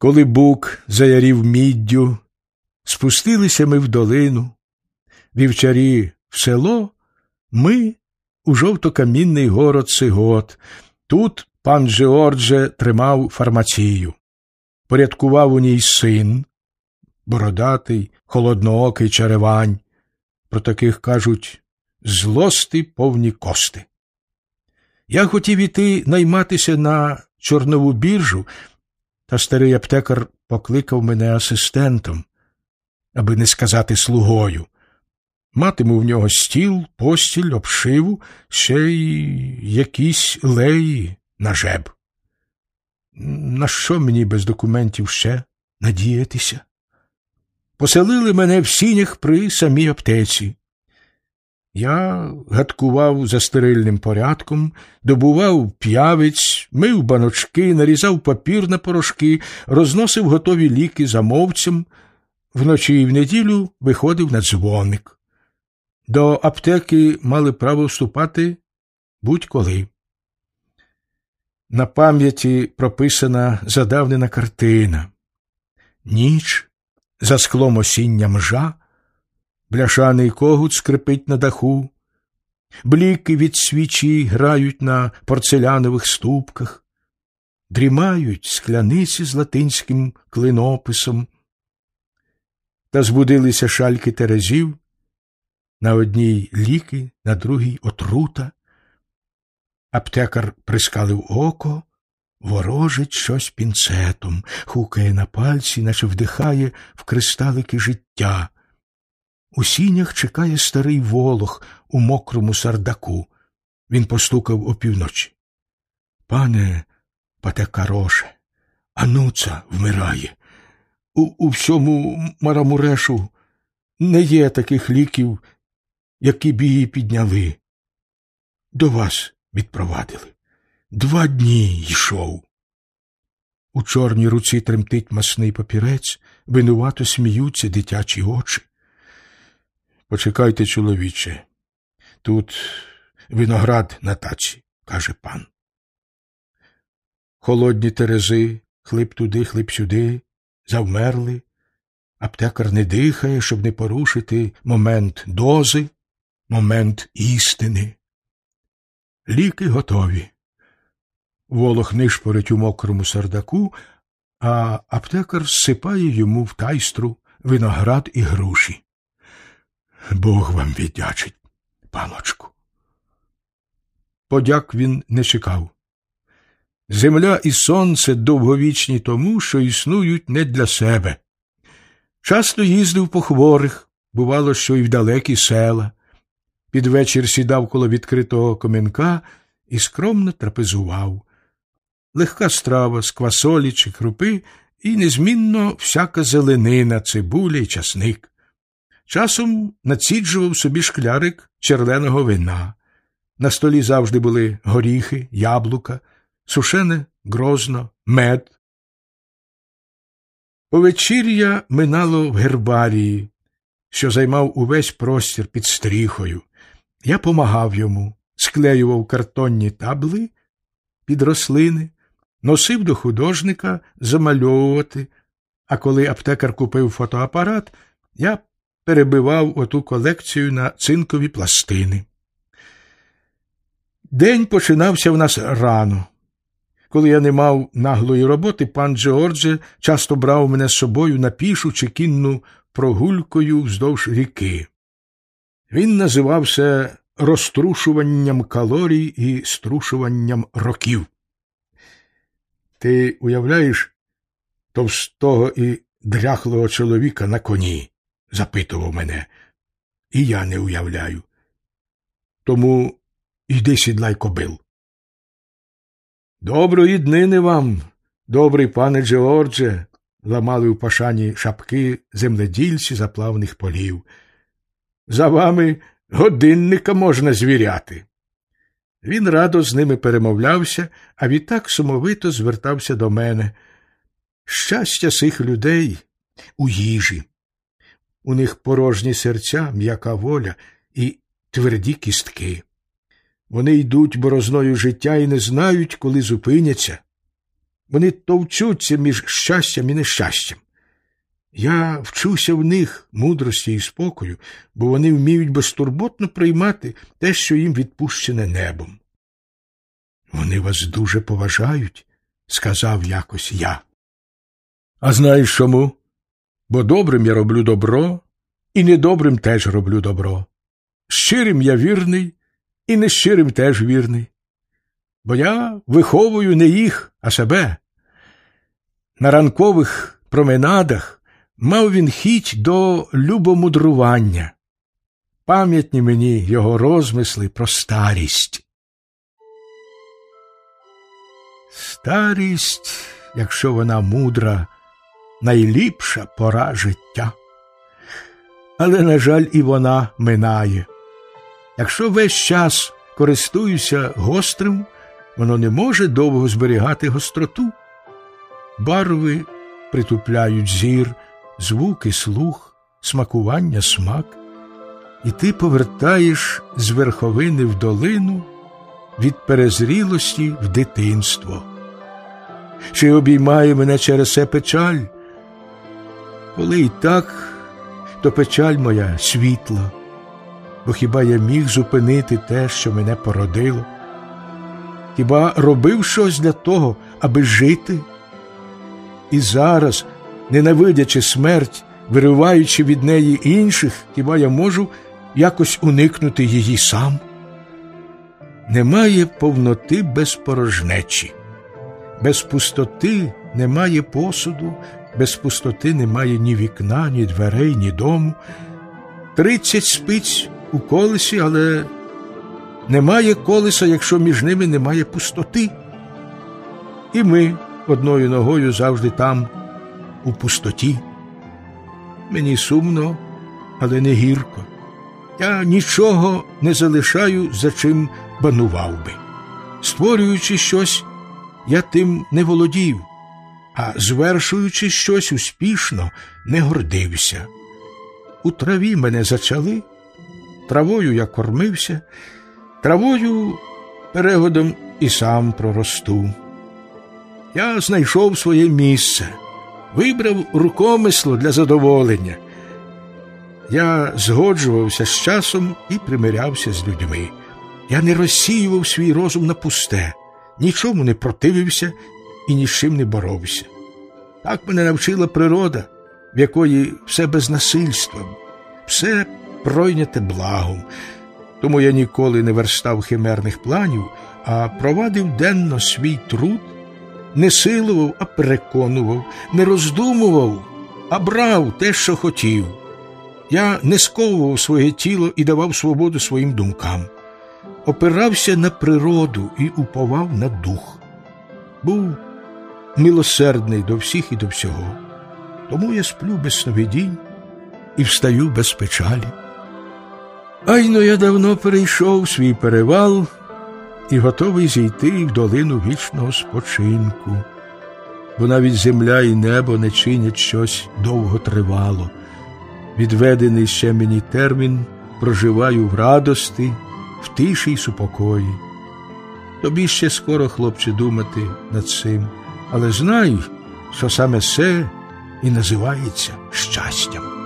Коли бук заярів міддю, спустилися ми в долину, вівчарі в село, ми у жовтокамінний город Сигот. Тут пан Джеордже тримав фармацію. Порядкував у ній син, бородатий, холодноокий чаревань. Про таких кажуть злости повні кости. Я хотів іти найматися на чорнову біржу, та старий аптекар покликав мене асистентом, аби не сказати слугою. Матиму в нього стіл, постіль, обшиву, ще й якісь леї на жеб. На що мені без документів ще надіятися? Поселили мене в сінях при самій аптеці. Я гадкував за стерильним порядком, добував п'явиць, мив баночки, нарізав папір на порошки, розносив готові ліки замовцям. Вночі і в неділю виходив на дзвоник. До аптеки мали право вступати будь-коли. На пам'яті прописана задавнена картина. Ніч за склом осіння мжа, бляшаний когут скрипить на даху, бліки від свічі грають на порцелянових ступках, дрімають скляниці з латинським клинописом, та збудилися шальки терезів, на одній ліки, на другій отрута. Аптекар прискалив око, ворожить щось пінцетом, хукає на пальці, наче вдихає в кристалики життя. У сінях чекає старий волох у мокрому сардаку. Він постукав опівночі. Пане Патекароше, Ануца вмирає. У, у всьому Марамурешу не є таких ліків, які б її підняли. До вас відпровадили. Два дні йшов. У чорній руці тремтить масний папірець, винувато сміються дитячі очі. Почекайте, чоловіче, тут виноград на таці, каже пан. Холодні терези, хлип туди, хлип сюди, завмерли. Аптекар не дихає, щоб не порушити момент дози, момент істини. Ліки готові. Волох нишпорить у мокрому сардаку, а аптекар зсипає йому в тайстру виноград і груші. Бог вам віддячить, паночку. Подяк він не чекав. Земля і сонце довговічні тому, що існують не для себе. Часто їздив по хворих, бувало, що й в далекі села. Під вечір сідав коло відкритого комінка і скромно трапезував. Легка страва з квасолі чи крупи і незмінно всяка зеленина, цибуля й часник. Часом націджував собі шклярик черленого вина. На столі завжди були горіхи, яблука, сушене грозно, мед. Повечір'я минало в гербарії, що займав увесь простір під стріхою. Я помагав йому, склеював картонні табли під рослини, носив до художника замальовувати, а коли аптекар купив фотоапарат, я перебивав оту колекцію на цинкові пластини. День починався в нас рано. Коли я не мав наглої роботи, пан Джордже часто брав мене з собою на пішу чи кінну прогулькою вздовж ріки. Він називався розтрушуванням калорій і струшуванням років. Ти уявляєш товстого і дряхлого чоловіка на коні? Запитував мене. І я не уявляю. Тому йди сідлай кобил. Доброї днини вам, добрий пане Джеордже, ламали у пашані шапки земледільці заплавних полів. За вами годинника можна звіряти. Він радо з ними перемовлявся, а відтак сумовито звертався до мене. Щастя сих людей у їжі. У них порожні серця, м'яка воля і тверді кістки. Вони йдуть борозною життя і не знають, коли зупиняться. Вони товчуться між щастям і нещастям. Я вчуся в них мудрості і спокою, бо вони вміють безтурботно приймати те, що їм відпущене небом. Вони вас дуже поважають, сказав якось я. А знаєш чому? Бо добрим я роблю добро, і недобрим теж роблю добро. Щирим я вірний, і нещирим теж вірний. Бо я виховую не їх, а себе. На ранкових променадах мав він хіть до любомудрування. Пам'ятні мені його розмисли про старість. Старість, якщо вона мудра, найліпша пора життя. Але, на жаль, і вона минає. Якщо весь час користуюся гострим, воно не може довго зберігати гостроту. Барви притупляють зір, звуки слух, смакування смак, і ти повертаєш з верховини в долину від перезрілості в дитинство. Чи обіймає мене через це печаль? Коли і так, то печаль моя світла, бо хіба я міг зупинити те, що мене породило? Хіба робив щось для того, аби жити? І зараз, ненавидячи смерть, вириваючи від неї інших, хіба я можу якось уникнути її сам? Немає повноти без порожнечі, без пустоти немає посуду, без пустоти немає ні вікна, ні дверей, ні дому. Тридцять спиць у колесі, але немає колеса, якщо між ними немає пустоти. І ми одною ногою завжди там, у пустоті. Мені сумно, але не гірко. Я нічого не залишаю, за чим банував би. Створюючи щось, я тим не володів, а звершуючи щось успішно, не гордився. У траві мене зачали, травою я кормився, травою перегодом і сам проросту. Я знайшов своє місце, вибрав рукомисло для задоволення. Я згоджувався з часом і примирявся з людьми. Я не розсіював свій розум на пусте, нічому не противився і ні з чим не боровся. Так мене навчила природа, в якої все без насильства, все пройняте благом. Тому я ніколи не верстав химерних планів, а провадив денно свій труд, не силував, а переконував, не роздумував, а брав те, що хотів. Я не сковував своє тіло і давав свободу своїм думкам, опирався на природу і уповав на дух. Був милосердний до всіх і до всього. Тому я сплю без сновидінь і встаю без печалі. Айно я давно перейшов свій перевал і готовий зійти в долину вічного спочинку, бо навіть земля і небо не чинять щось довго тривало. Відведений ще мені термін проживаю в радости, в тиші й супокої. Тобі ще скоро, хлопче, думати над цим, але знай, що саме це і називається щастям.